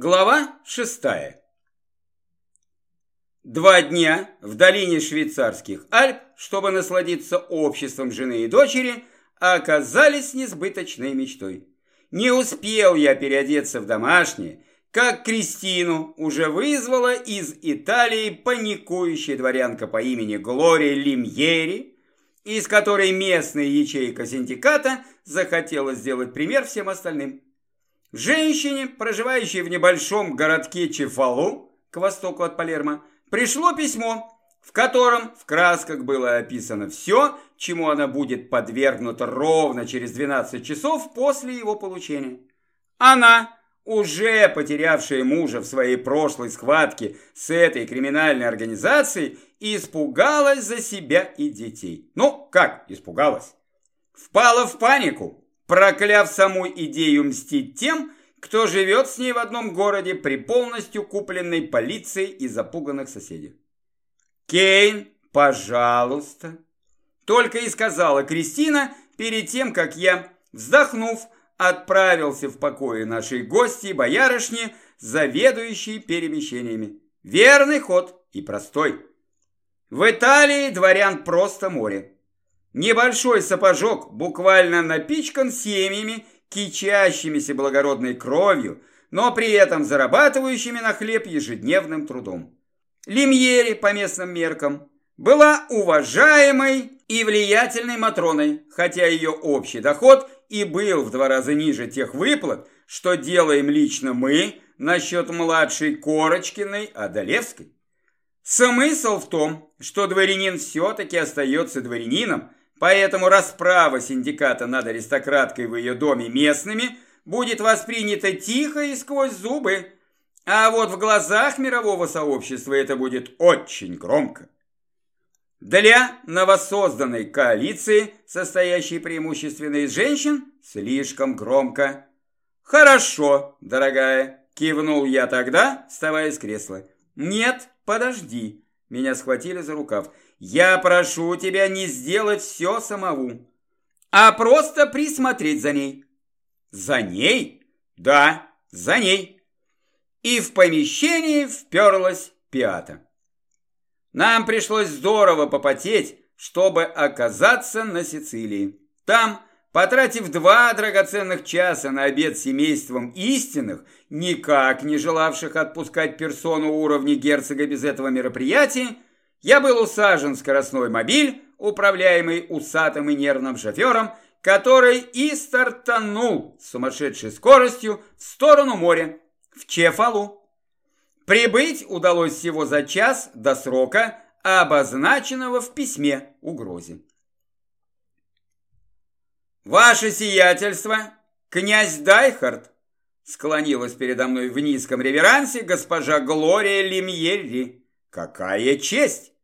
Глава шестая. Два дня в долине швейцарских Альп, чтобы насладиться обществом жены и дочери, оказались несбыточной мечтой. Не успел я переодеться в домашнее, как Кристину уже вызвала из Италии паникующая дворянка по имени Глория Лимьери, из которой местная ячейка синдиката захотела сделать пример всем остальным. Женщине, проживающей в небольшом городке Чефалу, к востоку от Палермо, пришло письмо, в котором в красках было описано все, чему она будет подвергнута ровно через 12 часов после его получения. Она, уже потерявшая мужа в своей прошлой схватке с этой криминальной организацией, испугалась за себя и детей. Ну, как испугалась? Впала в панику, прокляв саму идею мстить тем, кто живет с ней в одном городе при полностью купленной полицией и запуганных соседях. «Кейн, пожалуйста!» Только и сказала Кристина перед тем, как я, вздохнув, отправился в покое нашей гости, боярышни, заведующей перемещениями. Верный ход и простой. В Италии дворян просто море. Небольшой сапожок буквально напичкан семьями, кичащимися благородной кровью, но при этом зарабатывающими на хлеб ежедневным трудом. Лимьери, по местным меркам, была уважаемой и влиятельной Матроной, хотя ее общий доход и был в два раза ниже тех выплат, что делаем лично мы насчет младшей Корочкиной Адалевской. Смысл в том, что дворянин все-таки остается дворянином, Поэтому расправа синдиката над аристократкой в ее доме местными будет воспринята тихо и сквозь зубы. А вот в глазах мирового сообщества это будет очень громко. Для новосозданной коалиции, состоящей преимущественно из женщин, слишком громко. «Хорошо, дорогая», – кивнул я тогда, вставая с кресла. «Нет, подожди», – меня схватили за рукав. Я прошу тебя не сделать все самому, а просто присмотреть за ней. За ней? Да, за ней. И в помещении вперлась пиата. Нам пришлось здорово попотеть, чтобы оказаться на Сицилии. Там, потратив два драгоценных часа на обед с семейством истинных, никак не желавших отпускать персону уровня герцога без этого мероприятия, я был усажен в скоростной мобиль, управляемый усатым и нервным шофером, который и стартанул с сумасшедшей скоростью в сторону моря, в Чефалу. Прибыть удалось всего за час до срока, обозначенного в письме угрозе. «Ваше сиятельство, князь Дайхард!» склонилась передо мной в низком реверансе госпожа Глория Лимьерри. Какая честь!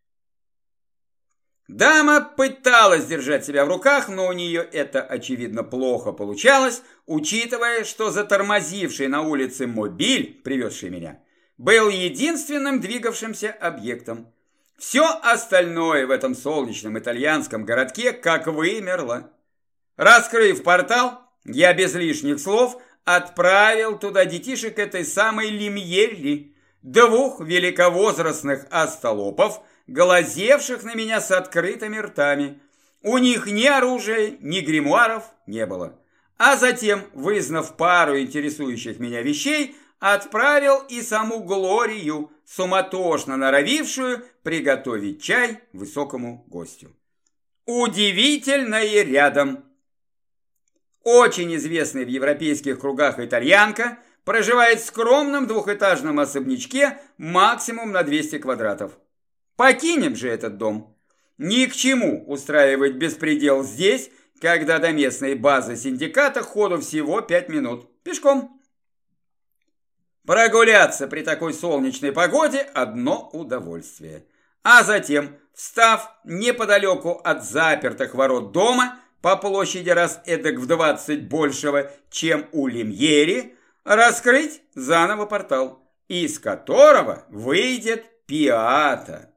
Дама пыталась держать себя в руках, но у нее это, очевидно, плохо получалось, учитывая, что затормозивший на улице мобиль, привезший меня, был единственным двигавшимся объектом. Все остальное в этом солнечном итальянском городке как вымерло. Раскрыв портал, я без лишних слов отправил туда детишек этой самой Лимьелли, двух великовозрастных остолопов, глазевших на меня с открытыми ртами. У них ни оружия, ни гримуаров не было. А затем, вызнав пару интересующих меня вещей, отправил и саму Глорию, суматошно норовившую приготовить чай высокому гостю. Удивительное рядом. Очень известная в европейских кругах итальянка – проживает в скромном двухэтажном особнячке максимум на 200 квадратов. Покинем же этот дом. Ни к чему устраивать беспредел здесь, когда до местной базы синдиката ходу всего 5 минут. Пешком. Прогуляться при такой солнечной погоде – одно удовольствие. А затем, встав неподалеку от запертых ворот дома, по площади раз эдак в 20 большего, чем у Лемьери, раскрыть заново портал, из которого выйдет пиата.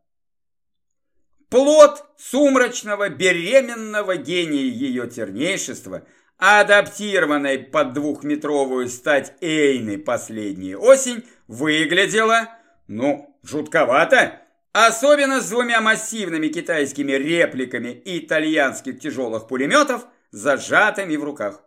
Плод сумрачного беременного гения ее тернейшества, адаптированной под двухметровую стать Эйны последнюю осень, выглядела, ну, жутковато, особенно с двумя массивными китайскими репликами итальянских тяжелых пулеметов, зажатыми в руках.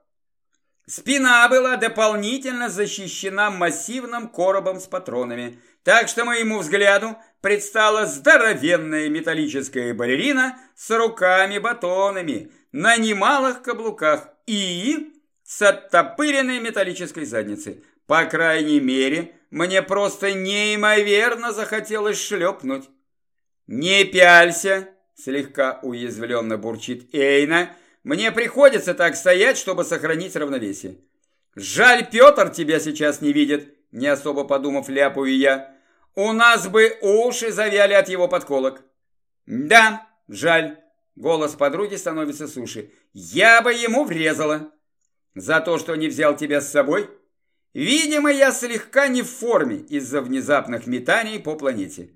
Спина была дополнительно защищена массивным коробом с патронами, так что моему взгляду предстала здоровенная металлическая балерина с руками-батонами на немалых каблуках и с оттопыренной металлической задницей. По крайней мере, мне просто неимоверно захотелось шлепнуть. «Не пялься!» – слегка уязвленно бурчит Эйна. «Мне приходится так стоять, чтобы сохранить равновесие». «Жаль, Петр тебя сейчас не видит», – не особо подумав, ляпаю я. «У нас бы уши завяли от его подколок». «Да, жаль». Голос подруги становится суше. «Я бы ему врезала». «За то, что не взял тебя с собой?» Видимо, я слегка не в форме из-за внезапных метаний по планете.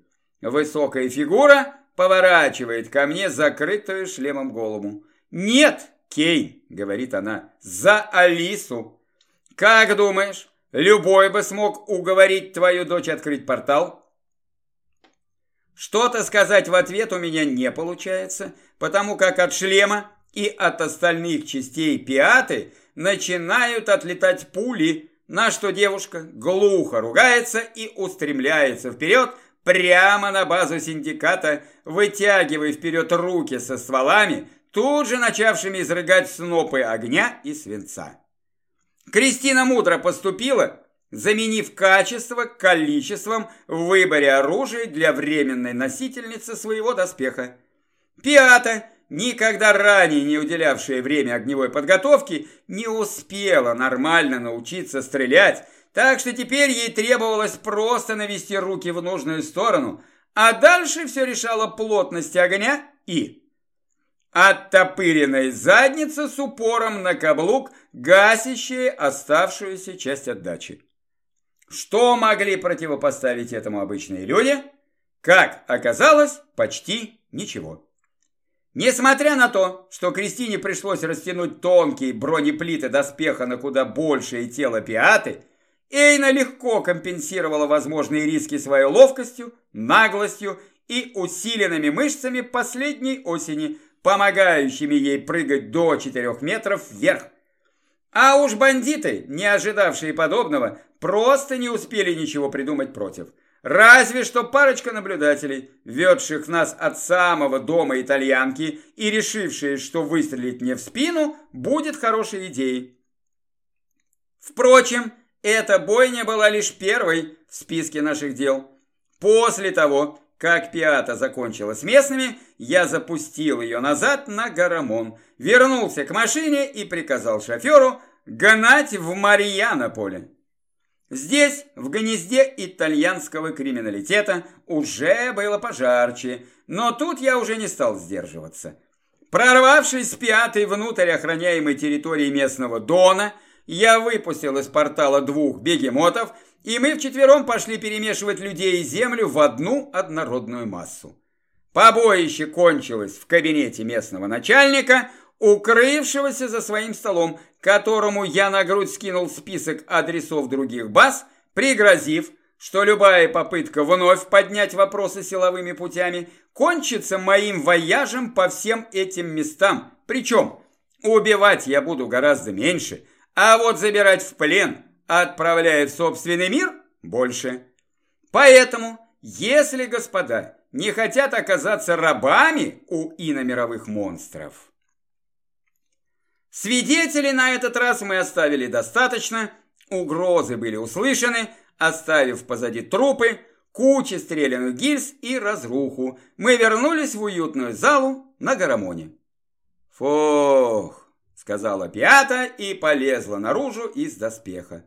Высокая фигура поворачивает ко мне закрытую шлемом голову. «Нет, Кей!» — говорит она. «За Алису!» «Как думаешь, любой бы смог уговорить твою дочь открыть портал?» Что-то сказать в ответ у меня не получается, потому как от шлема и от остальных частей пиаты начинают отлетать пули, на что девушка глухо ругается и устремляется вперед прямо на базу синдиката, вытягивая вперед руки со стволами, тут же начавшими изрыгать снопы огня и свинца. Кристина мудро поступила, заменив качество количеством в выборе оружия для временной носительницы своего доспеха. Пята никогда ранее не уделявшая время огневой подготовке, не успела нормально научиться стрелять, так что теперь ей требовалось просто навести руки в нужную сторону, а дальше все решала плотность огня и... Оттопыренная задница с упором на каблук, гасящая оставшуюся часть отдачи. Что могли противопоставить этому обычные люди? Как оказалось, почти ничего. Несмотря на то, что Кристине пришлось растянуть тонкие бронеплиты доспеха на куда большее тело пиаты, Эйна легко компенсировала возможные риски своей ловкостью, наглостью и усиленными мышцами последней осени, помогающими ей прыгать до 4 метров вверх. А уж бандиты, не ожидавшие подобного, просто не успели ничего придумать против – Разве что парочка наблюдателей, ведших нас от самого дома итальянки и решившие, что выстрелить мне в спину будет хорошей идеей. Впрочем, эта бойня была лишь первой в списке наших дел. После того, как Пиата закончила с местными, я запустил ее назад на Гарамон, вернулся к машине и приказал шоферу гнать в Марьянополе. Здесь, в гнезде итальянского криминалитета, уже было пожарче, но тут я уже не стал сдерживаться. Прорвавшись с пятой внутрь охраняемой территории местного Дона, я выпустил из портала двух бегемотов, и мы вчетвером пошли перемешивать людей и землю в одну однородную массу. Побоище кончилось в кабинете местного начальника – укрывшегося за своим столом, которому я на грудь скинул список адресов других баз, пригрозив, что любая попытка вновь поднять вопросы силовыми путями кончится моим вояжем по всем этим местам. Причем убивать я буду гораздо меньше, а вот забирать в плен, отправляя в собственный мир, больше. Поэтому, если господа не хотят оказаться рабами у иномировых монстров, Свидетелей на этот раз мы оставили достаточно, угрозы были услышаны, оставив позади трупы, кучи стрелянных гильз и разруху, мы вернулись в уютную залу на Гарамоне. «Фух!» — сказала Пиата и полезла наружу из доспеха.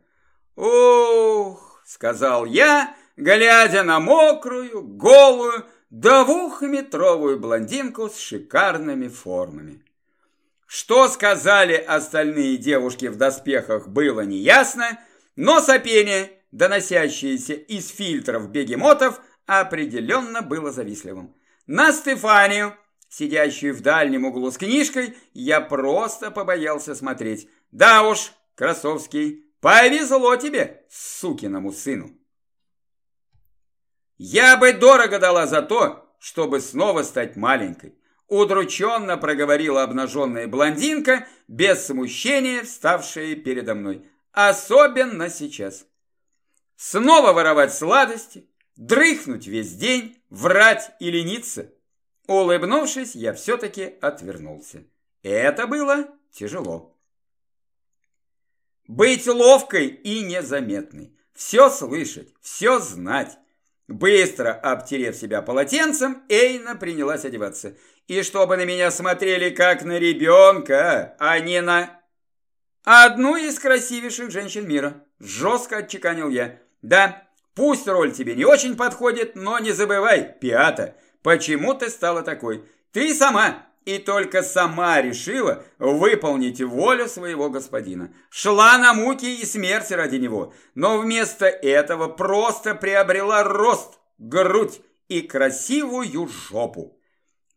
«Ух!» — сказал я, глядя на мокрую, голую, двухметровую блондинку с шикарными формами. Что сказали остальные девушки в доспехах, было неясно, но сопение, доносящееся из фильтров бегемотов, определенно было завистливым. На Стефанию, сидящую в дальнем углу с книжкой, я просто побоялся смотреть. Да уж, Красовский, повезло тебе, сукиному сыну. Я бы дорого дала за то, чтобы снова стать маленькой. Удрученно проговорила обнаженная блондинка, без смущения вставшая передо мной. Особенно сейчас. Снова воровать сладости, дрыхнуть весь день, врать и лениться. Улыбнувшись, я все-таки отвернулся. Это было тяжело. Быть ловкой и незаметной. Все слышать, все знать. Быстро обтерев себя полотенцем, Эйна принялась одеваться. И чтобы на меня смотрели как на ребенка, а не на... Одну из красивейших женщин мира. Жестко отчеканил я. Да, пусть роль тебе не очень подходит, но не забывай, Пиата, почему ты стала такой. Ты сама и только сама решила выполнить волю своего господина. Шла на муки и смерти ради него, но вместо этого просто приобрела рост, грудь и красивую жопу.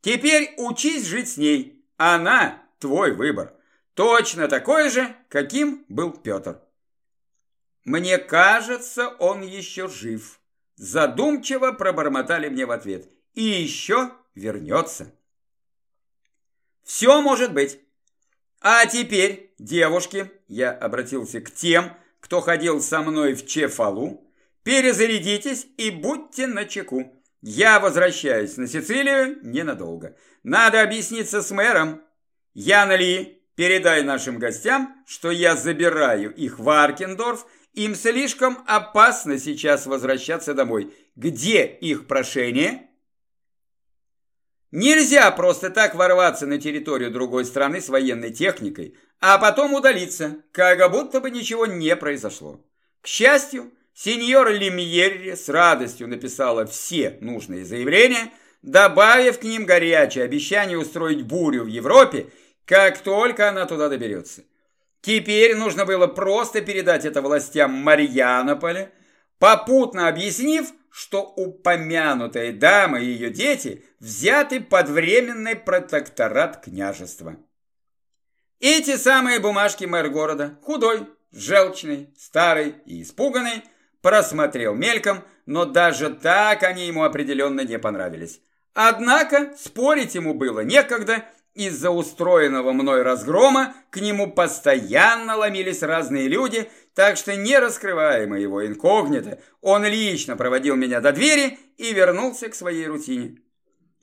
Теперь учись жить с ней, она твой выбор. Точно такой же, каким был Петр. Мне кажется, он еще жив. Задумчиво пробормотали мне в ответ. И еще вернется. Все может быть. А теперь, девушки, я обратился к тем, кто ходил со мной в Чефалу, перезарядитесь и будьте начеку. Я возвращаюсь на Сицилию ненадолго. Надо объясниться с мэром. Яна Ли, передай нашим гостям, что я забираю их в Аркендорф. Им слишком опасно сейчас возвращаться домой. Где их прошение? Нельзя просто так ворваться на территорию другой страны с военной техникой, а потом удалиться, как будто бы ничего не произошло. К счастью, сеньора Лемьерри с радостью написала все нужные заявления, добавив к ним горячее обещание устроить бурю в Европе, как только она туда доберется. Теперь нужно было просто передать это властям Марьянополя, попутно объяснив, что упомянутая дама и ее дети взяты под временный протекторат княжества. Эти самые бумажки мэр города, худой, желчный, старый и испуганный, просмотрел мельком, но даже так они ему определенно не понравились. Однако спорить ему было некогда, из-за устроенного мной разгрома к нему постоянно ломились разные люди – так что не раскрывая моего инкогнито, он лично проводил меня до двери и вернулся к своей рутине.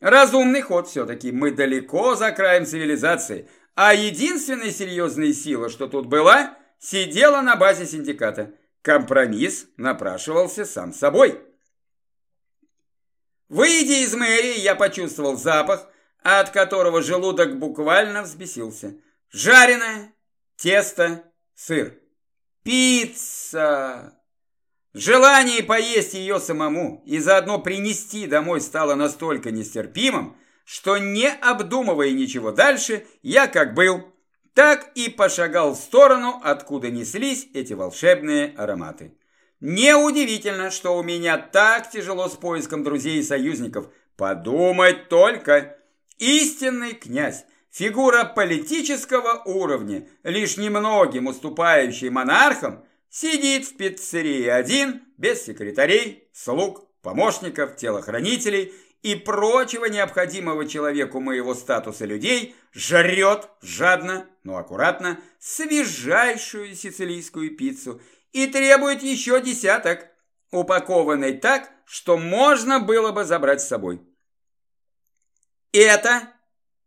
Разумный ход все-таки, мы далеко за краем цивилизации, а единственная серьезная сила, что тут была, сидела на базе синдиката. Компромисс напрашивался сам собой. Выйдя из мэрии, я почувствовал запах, от которого желудок буквально взбесился. Жареное, тесто, сыр. Пицца! Желание поесть ее самому и заодно принести домой стало настолько нестерпимым, что не обдумывая ничего дальше, я как был, так и пошагал в сторону, откуда неслись эти волшебные ароматы. Неудивительно, что у меня так тяжело с поиском друзей и союзников. Подумать только! Истинный князь, Фигура политического уровня, лишь немногим уступающий монархам, сидит в пиццерии один, без секретарей, слуг, помощников, телохранителей и прочего необходимого человеку моего статуса людей, жрет жадно, но аккуратно, свежайшую сицилийскую пиццу и требует еще десяток, упакованной так, что можно было бы забрать с собой. Это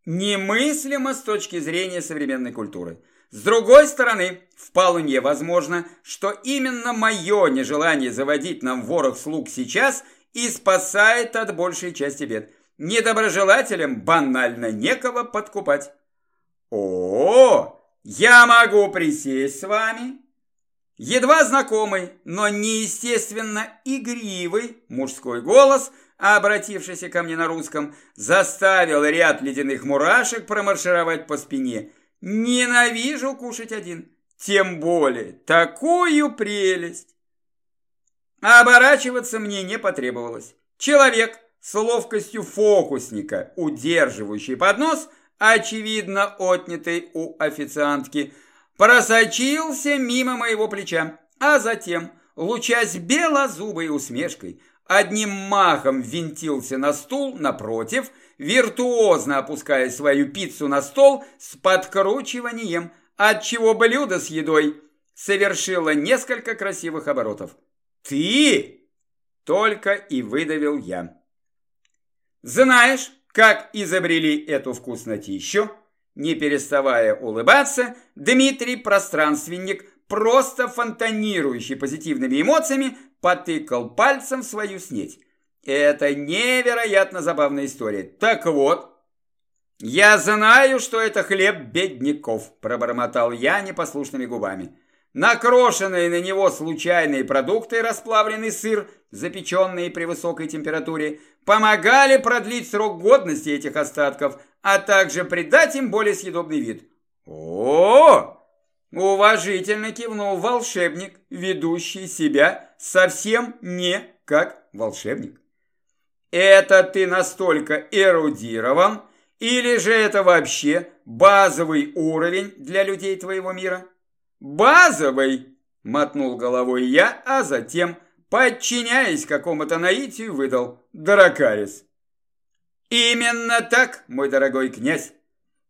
немыслимо с точки зрения современной культуры. С другой стороны, вполне возможно, что именно мое нежелание заводить нам ворох слуг сейчас и спасает от большей части бед. Недоброжелателям банально некого подкупать. О, я могу присесть с вами. Едва знакомый, но неестественно игривый мужской голос – обратившийся ко мне на русском, заставил ряд ледяных мурашек промаршировать по спине. Ненавижу кушать один, тем более такую прелесть. Оборачиваться мне не потребовалось. Человек с ловкостью фокусника, удерживающий поднос, очевидно отнятый у официантки, просочился мимо моего плеча, а затем, лучась белозубой усмешкой, одним махом винтился на стул напротив, виртуозно опуская свою пиццу на стол с подкручиванием, отчего блюдо с едой совершило несколько красивых оборотов. «Ты!» – только и выдавил я. «Знаешь, как изобрели эту вкуснотищу?» Не переставая улыбаться, Дмитрий Пространственник, просто фонтанирующий позитивными эмоциями, потыкал пальцем в свою снеть. Это невероятно забавная история. Так вот, я знаю, что это хлеб бедняков, пробормотал я непослушными губами. Накрошенные на него случайные продукты, расплавленный сыр, запеченные при высокой температуре, помогали продлить срок годности этих остатков, а также придать им более съедобный вид. О! Уважительно кивнул волшебник, ведущий себя совсем не как волшебник. Это ты настолько эрудирован, или же это вообще базовый уровень для людей твоего мира? Базовый, мотнул головой я, а затем, подчиняясь какому-то наитию, выдал Дракарис. Именно так, мой дорогой князь.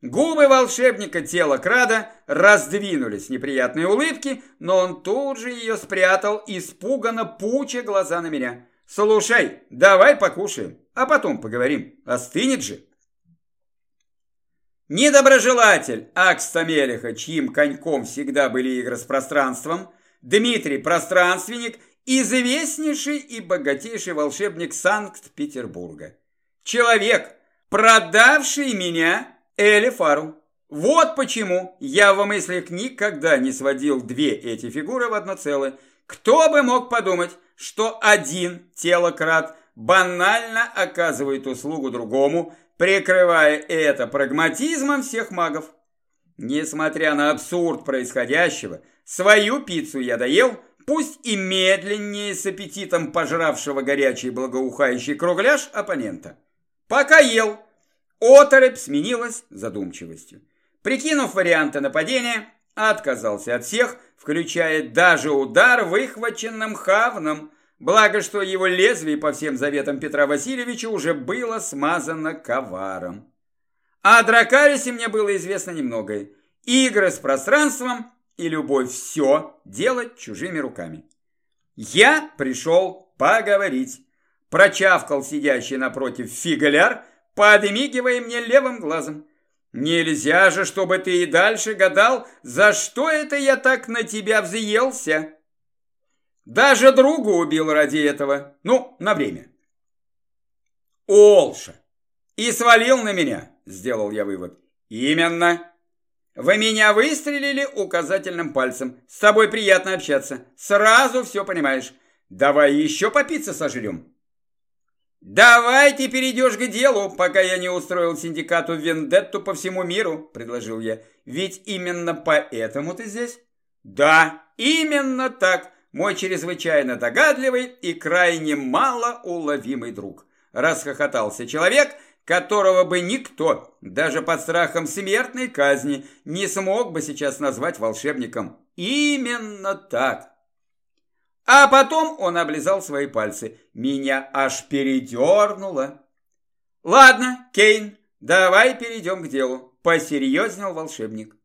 Губы волшебника тела Крада раздвинулись неприятные улыбки, но он тут же ее спрятал, испуганно пуча глаза на меня. «Слушай, давай покушаем, а потом поговорим. Остынет же». Недоброжелатель Акста Мелеха, чьим коньком всегда были игры с пространством, Дмитрий Пространственник, известнейший и богатейший волшебник Санкт-Петербурга. Человек, продавший меня Элифару. Вот почему я в мыслях никогда не сводил две эти фигуры в одно целое. Кто бы мог подумать, что один телократ банально оказывает услугу другому, прикрывая это прагматизмом всех магов. Несмотря на абсурд происходящего, свою пиццу я доел, пусть и медленнее с аппетитом пожравшего горячий благоухающий кругляш оппонента. Пока ел, оторопь сменилась задумчивостью. Прикинув варианты нападения, отказался от всех, включая даже удар выхваченным хавном, Благо, что его лезвие по всем заветам Петра Васильевича уже было смазано коваром. О Дракарисе мне было известно немногое. Игры с пространством и любовь все делать чужими руками. Я пришел поговорить. Прочавкал сидящий напротив фигляр, подмигивая мне левым глазом. Нельзя же, чтобы ты и дальше гадал, за что это я так на тебя взъелся. Даже другу убил ради этого. Ну, на время. Олша. И свалил на меня, сделал я вывод. Именно. Вы меня выстрелили указательным пальцем. С тобой приятно общаться. Сразу все понимаешь. Давай еще по пицце сожрем. «Давай ты перейдешь к делу, пока я не устроил синдикату вендетту по всему миру», – предложил я. «Ведь именно поэтому ты здесь?» «Да, именно так мой чрезвычайно догадливый и крайне малоуловимый друг. Расхохотался человек, которого бы никто, даже под страхом смертной казни, не смог бы сейчас назвать волшебником. Именно так. А потом он облизал свои пальцы. Меня аж передернуло. Ладно, Кейн, давай перейдем к делу. Посерьезнел волшебник.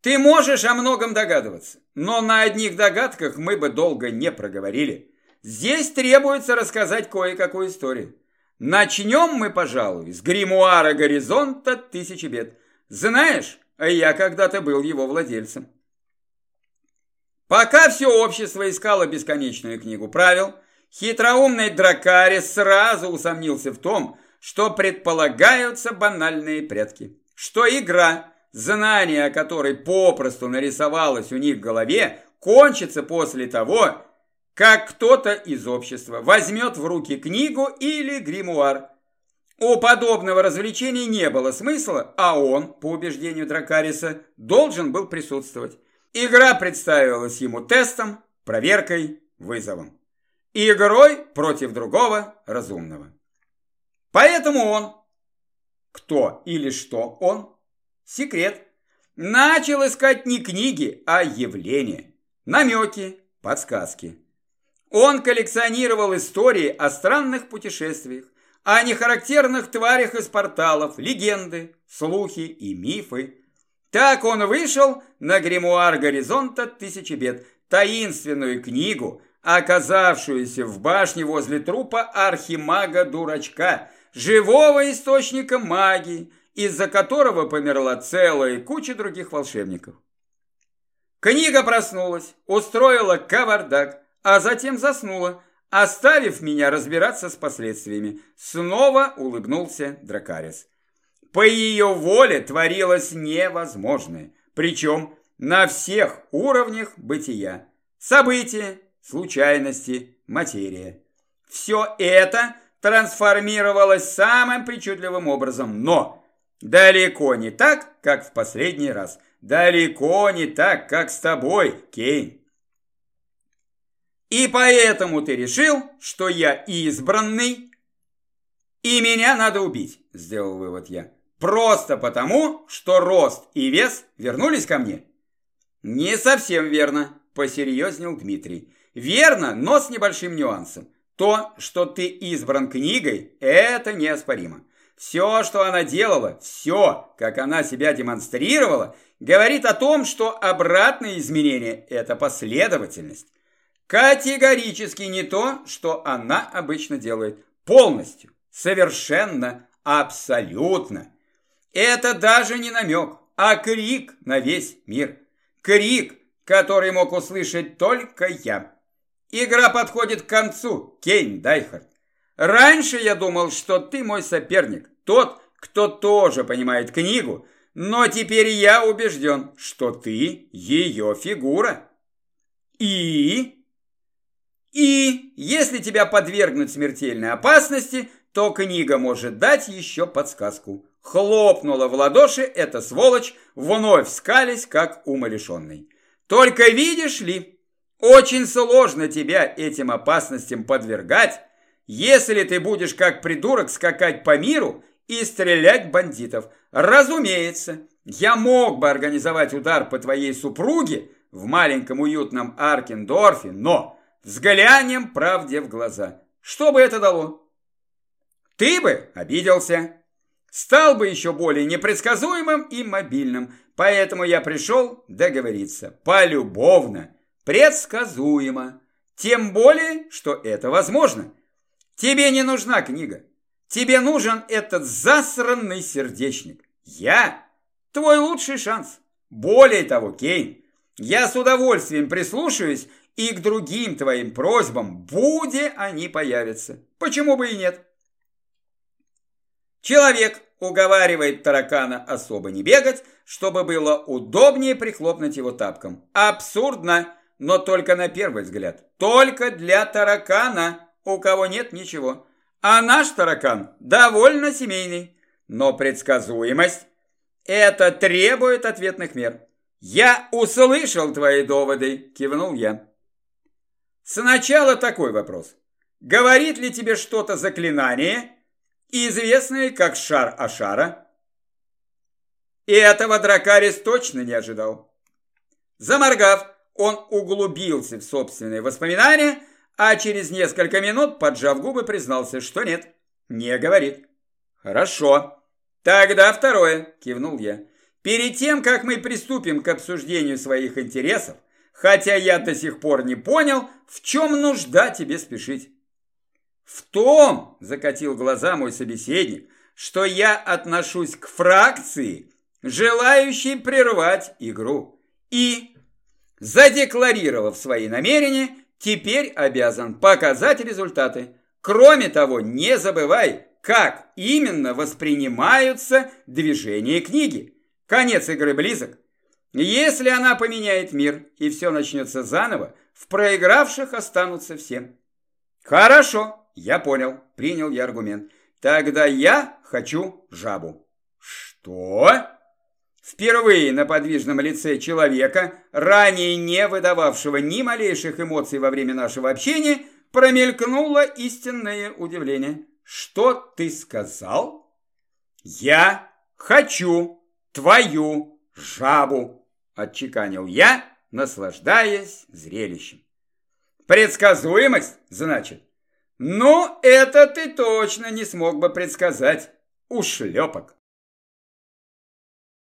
Ты можешь о многом догадываться, но на одних догадках мы бы долго не проговорили. Здесь требуется рассказать кое-какую историю. Начнем мы, пожалуй, с гримуара горизонта тысячи бед. Знаешь, я когда-то был его владельцем. Пока все общество искало бесконечную книгу правил, хитроумный Дракари сразу усомнился в том, что предполагаются банальные предки. Что игра – знание о которой попросту нарисовалось у них в голове, кончится после того, как кто-то из общества возьмет в руки книгу или гримуар. У подобного развлечения не было смысла, а он, по убеждению Дракариса, должен был присутствовать. Игра представилась ему тестом, проверкой, вызовом. Игрой против другого разумного. Поэтому он, кто или что он, Секрет. начал искать не книги, а явления, намеки, подсказки. Он коллекционировал истории о странных путешествиях, о нехарактерных тварях из порталов, легенды, слухи и мифы. Так он вышел на гримуар горизонта тысячи бед, таинственную книгу, оказавшуюся в башне возле трупа архимага-дурачка, живого источника магии, из-за которого померла целая куча других волшебников. Книга проснулась, устроила кавардак, а затем заснула, оставив меня разбираться с последствиями. Снова улыбнулся Дракарис. По ее воле творилось невозможное, причем на всех уровнях бытия. События, случайности, материя. Все это трансформировалось самым причудливым образом, но далеко не так, как в последний раз. Далеко не так, как с тобой, Кейн. И поэтому ты решил, что я избранный, и меня надо убить, сделал вывод я. Просто потому, что рост и вес вернулись ко мне. Не совсем верно, посерьезнел Дмитрий. Верно, но с небольшим нюансом. То, что ты избран книгой, это неоспоримо. Все, что она делала, все, как она себя демонстрировала, говорит о том, что обратное изменение – это последовательность. Категорически не то, что она обычно делает. Полностью, совершенно, абсолютно. Это даже не намек, а крик на весь мир. Крик, который мог услышать только я. Игра подходит к концу, Кейн Дайхард. Раньше я думал, что ты мой соперник, тот, кто тоже понимает книгу, но теперь я убежден, что ты ее фигура. И... И если тебя подвергнуть смертельной опасности, то книга может дать еще подсказку. Хлопнула в ладоши эта сволочь, вновь скались, как умалишенный. Только видишь ли, очень сложно тебя этим опасностям подвергать, если ты будешь как придурок скакать по миру и стрелять бандитов. Разумеется, я мог бы организовать удар по твоей супруге в маленьком уютном Аркендорфе, но взглянем правде в глаза. Что бы это дало? Ты бы обиделся. Стал бы еще более непредсказуемым и мобильным. Поэтому я пришел договориться. Полюбовно предсказуемо. Тем более, что это возможно. Тебе не нужна книга. Тебе нужен этот засранный сердечник. Я твой лучший шанс. Более того, Кейн, я с удовольствием прислушаюсь и к другим твоим просьбам, буде они появятся. Почему бы и нет? Человек уговаривает таракана особо не бегать, чтобы было удобнее прихлопнуть его тапком. Абсурдно! но только на первый взгляд. Только для таракана, у кого нет ничего. А наш таракан довольно семейный, но предсказуемость – это требует ответных мер. Я услышал твои доводы, кивнул я. Сначала такой вопрос. Говорит ли тебе что-то заклинание, известное как шар Ашара? И этого Дракарис точно не ожидал. Заморгав, он углубился в собственные воспоминания, а через несколько минут, поджав губы, признался, что нет, не говорит. «Хорошо. Тогда второе», – кивнул я. «Перед тем, как мы приступим к обсуждению своих интересов, хотя я до сих пор не понял, в чем нужда тебе спешить». «В том», – закатил глаза мой собеседник, – «что я отношусь к фракции, желающей прервать игру. И задекларировав свои намерения, теперь обязан показать результаты. Кроме того, не забывай, как именно воспринимаются движения книги. Конец игры близок. Если она поменяет мир и все начнется заново, в проигравших останутся все. Хорошо, я понял, принял я аргумент. Тогда я хочу жабу. Что? Впервые на подвижном лице человека, ранее не выдававшего ни малейших эмоций во время нашего общения, промелькнуло истинное удивление. «Что ты сказал?» «Я хочу твою жабу, отчеканил я, наслаждаясь зрелищем. Предсказуемость, значит? Ну, это ты точно не смог бы предсказать, ушлепок.